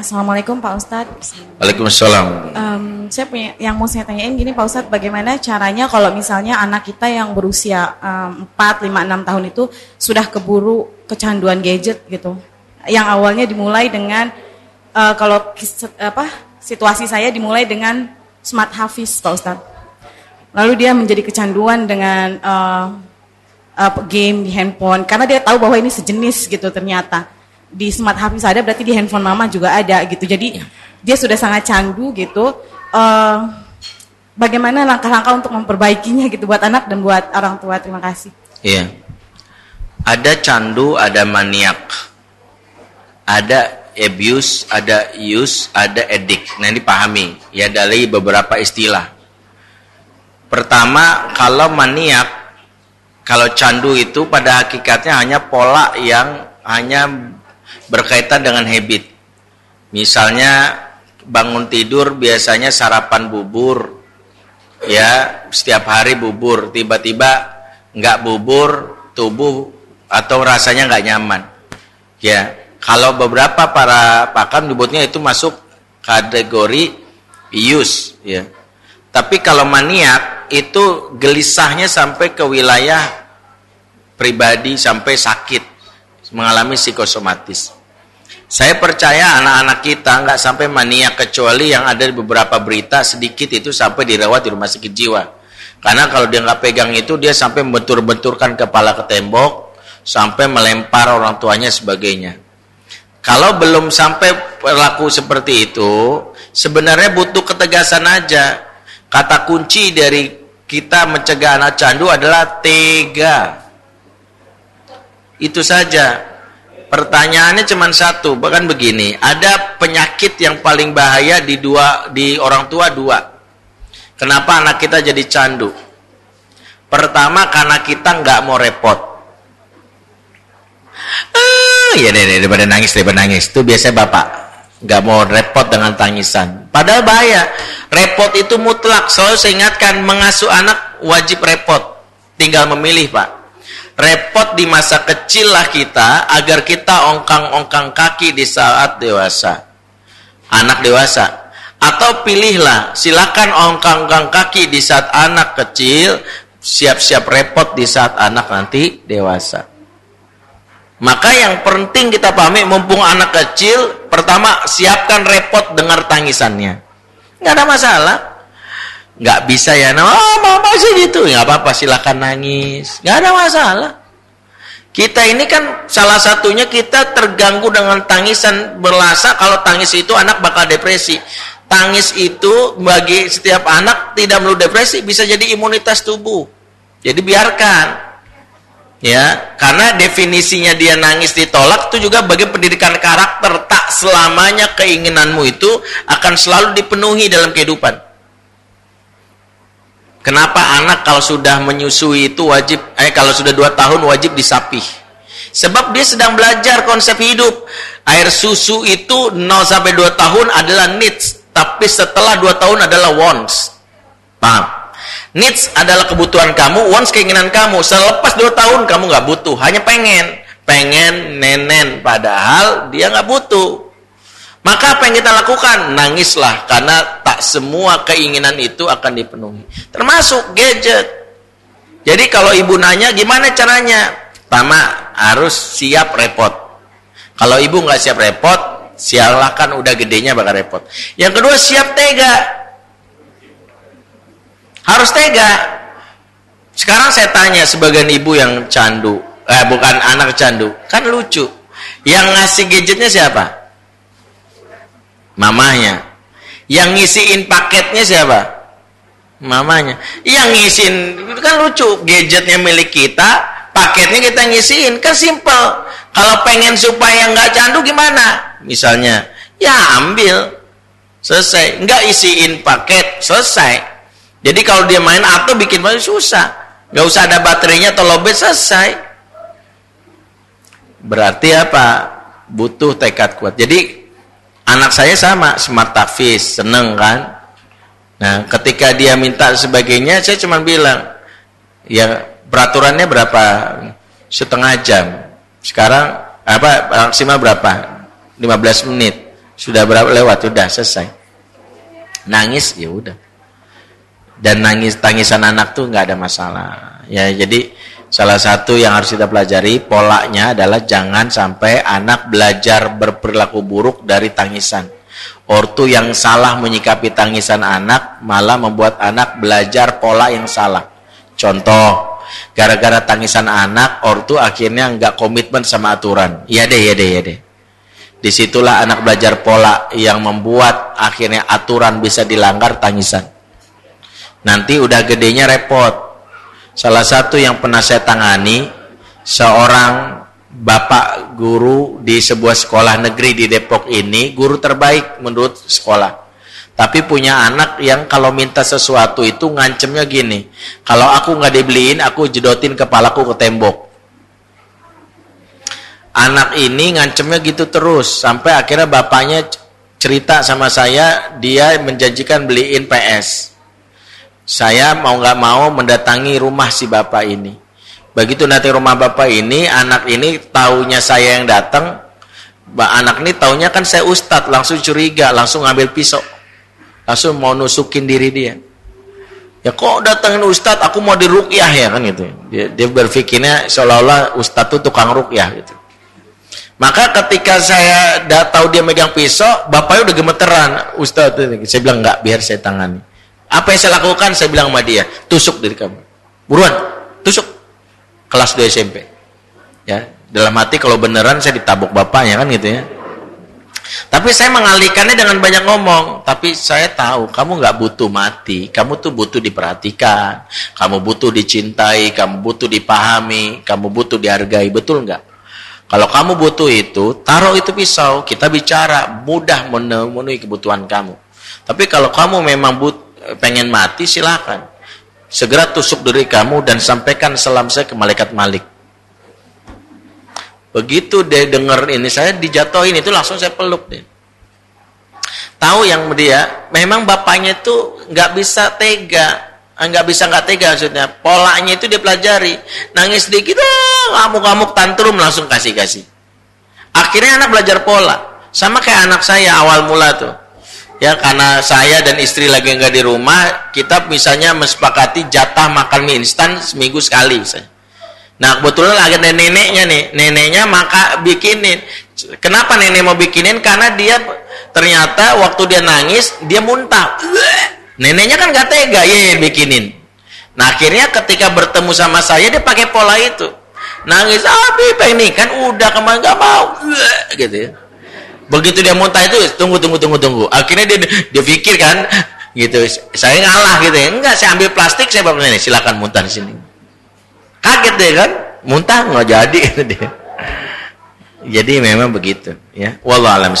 Assalamualaikum Pak Ustadz. Waalaikumsalam. Um, saya punya yang mau saya tanyain gini Pak Ustadz, bagaimana caranya kalau misalnya anak kita yang berusia um, 4, 5, 6 tahun itu sudah keburu kecanduan gadget gitu. Yang awalnya dimulai dengan uh, kalau apa situasi saya dimulai dengan smart hafiz Pak Ustadz. Lalu dia menjadi kecanduan dengan uh, uh, game di handphone karena dia tahu bahwa ini sejenis gitu ternyata di smart hafiz ada berarti di handphone mama juga ada gitu. Jadi ya. dia sudah sangat candu gitu. Uh, bagaimana langkah-langkah untuk memperbaikinya gitu buat anak dan buat orang tua? Terima kasih. Iya. Ada candu ada maniak. Ada abuse ada use ada edik nah ini pahami ya dari beberapa istilah. Pertama kalau maniak kalau candu itu pada hakikatnya hanya pola yang hanya berkaitan dengan habit. Misalnya bangun tidur biasanya sarapan bubur, ya setiap hari bubur, tiba-tiba nggak bubur, tubuh atau rasanya nggak nyaman. Ya, kalau beberapa para pakar menyebutnya itu masuk kategori use, ya. Tapi kalau maniak itu gelisahnya sampai ke wilayah pribadi sampai sakit, mengalami psikosomatis. Saya percaya anak-anak kita nggak sampai mania kecuali yang ada di beberapa berita sedikit itu sampai dirawat di rumah sakit jiwa. Karena kalau dia nggak pegang itu dia sampai membentur-benturkan kepala ke tembok, sampai melempar orang tuanya sebagainya. Kalau belum sampai perilaku seperti itu, sebenarnya butuh ketegasan aja. Kata kunci dari kita mencegah anak candu adalah tega. Itu saja. Pertanyaannya cuma satu, bahkan begini, ada penyakit yang paling bahaya di dua di orang tua dua. Kenapa anak kita jadi candu? Pertama karena kita nggak mau repot. Ah, ya deh, daripada nangis daripada nangis. Itu biasanya bapak nggak mau repot dengan tangisan. Padahal bahaya. Repot itu mutlak. Selalu saya ingatkan mengasuh anak wajib repot. Tinggal memilih pak repot di masa kecil lah kita agar kita ongkang-ongkang kaki di saat dewasa. Anak dewasa. Atau pilihlah silakan ongkang-ongkang kaki di saat anak kecil siap-siap repot di saat anak nanti dewasa. Maka yang penting kita pahami mumpung anak kecil pertama siapkan repot dengar tangisannya. Nggak ada masalah nggak bisa ya no oh, mama sih gitu. Nggak apa-apa silakan nangis. Nggak ada masalah. Kita ini kan salah satunya kita terganggu dengan tangisan berlasa kalau tangis itu anak bakal depresi. Tangis itu bagi setiap anak tidak perlu depresi bisa jadi imunitas tubuh. Jadi biarkan. Ya karena definisinya dia nangis ditolak itu juga bagi pendidikan karakter. Tak selamanya keinginanmu itu akan selalu dipenuhi dalam kehidupan Kenapa anak kalau sudah menyusui itu wajib, eh kalau sudah dua tahun wajib disapih? Sebab dia sedang belajar konsep hidup. Air susu itu 0 sampai 2 tahun adalah needs, tapi setelah 2 tahun adalah wants. Paham? Needs adalah kebutuhan kamu, wants keinginan kamu. Selepas 2 tahun kamu nggak butuh, hanya pengen. Pengen nenen, padahal dia nggak butuh. Maka apa yang kita lakukan? Nangislah karena tak semua keinginan itu akan dipenuhi. Termasuk gadget. Jadi kalau ibu nanya gimana caranya? Pertama harus siap repot. Kalau ibu nggak siap repot, sialakan udah gedenya bakal repot. Yang kedua siap tega. Harus tega. Sekarang saya tanya sebagian ibu yang candu, eh bukan anak candu, kan lucu. Yang ngasih gadgetnya siapa? Mamanya. Yang ngisiin paketnya siapa? Mamanya. Yang ngisiin kan lucu, gadgetnya milik kita, paketnya kita ngisiin, kan simple. Kalau pengen supaya nggak candu gimana? Misalnya, ya ambil, selesai. Nggak isiin paket, selesai. Jadi kalau dia main atau bikin paling susah. Nggak usah ada baterainya atau lobet, selesai. Berarti apa? Butuh tekad kuat. Jadi Anak saya sama, smart tafis, seneng kan? Nah, ketika dia minta sebagainya, saya cuma bilang, ya peraturannya berapa? Setengah jam. Sekarang apa maksimal berapa? 15 menit. Sudah berapa lewat? Sudah selesai. Nangis ya udah. Dan nangis tangisan anak tuh nggak ada masalah. Ya jadi salah satu yang harus kita pelajari polanya adalah jangan sampai anak belajar berperilaku buruk dari tangisan. Ortu yang salah menyikapi tangisan anak malah membuat anak belajar pola yang salah. Contoh, gara-gara tangisan anak, ortu akhirnya nggak komitmen sama aturan. Iya deh, iya deh, iya deh. Di situlah anak belajar pola yang membuat akhirnya aturan bisa dilanggar tangisan. Nanti udah gedenya repot. Salah satu yang pernah saya tangani, seorang bapak guru di sebuah sekolah negeri di Depok ini, guru terbaik menurut sekolah. Tapi punya anak yang kalau minta sesuatu itu ngancemnya gini, kalau aku nggak dibeliin, aku jedotin kepalaku ke tembok anak ini ngancemnya gitu terus sampai akhirnya bapaknya cerita sama saya dia menjanjikan beliin PS saya mau nggak mau mendatangi rumah si bapak ini begitu nanti rumah bapak ini anak ini taunya saya yang datang anak ini taunya kan saya ustad langsung curiga langsung ngambil pisau langsung mau nusukin diri dia ya kok datangin ustad aku mau dirukyah ya kan gitu dia, dia berpikirnya seolah-olah ustad tuh tukang rukyah gitu maka ketika saya dah tahu dia megang pisau, bapaknya udah gemeteran. Ustaz, saya bilang enggak, biar saya tangani. Apa yang saya lakukan? Saya bilang sama dia, tusuk dari kamu. Buruan, tusuk. Kelas 2 SMP. Ya, dalam hati kalau beneran saya ditabuk bapaknya kan gitu ya. Tapi saya mengalihkannya dengan banyak ngomong. Tapi saya tahu kamu nggak butuh mati. Kamu tuh butuh diperhatikan. Kamu butuh dicintai. Kamu butuh dipahami. Kamu butuh dihargai. Betul nggak? Kalau kamu butuh itu, taruh itu pisau, kita bicara, mudah memenuhi kebutuhan kamu. Tapi kalau kamu memang but, pengen mati, silakan. Segera tusuk diri kamu dan sampaikan salam saya ke malaikat Malik. Begitu dia dengar ini, saya dijatuhin itu langsung saya peluk deh. Tahu yang dia, memang bapaknya itu nggak bisa tega, Ah, nggak bisa nggak tega maksudnya polanya itu dia pelajari nangis sedikit ah, ngamuk-ngamuk tantrum langsung kasih kasih akhirnya anak belajar pola sama kayak anak saya awal mula tuh ya karena saya dan istri lagi nggak di rumah kita misalnya mesepakati jatah makan mie instan seminggu sekali misalnya nah kebetulan ada neneknya nih neneknya maka bikinin kenapa nenek mau bikinin karena dia ternyata waktu dia nangis dia muntah Neneknya kan gak tega, ya, bikinin. Nah akhirnya ketika bertemu sama saya dia pakai pola itu. Nangis, abi pengen nih kan udah kemarin gak mau, gitu ya. Begitu dia muntah itu tunggu tunggu tunggu tunggu. Akhirnya dia dia pikir kan gitu. Saya ngalah gitu ya. Enggak, saya ambil plastik saya bawa ini silakan muntah di sini. Kaget deh kan, muntah nggak jadi gitu dia. Jadi memang begitu ya. Wallahu alam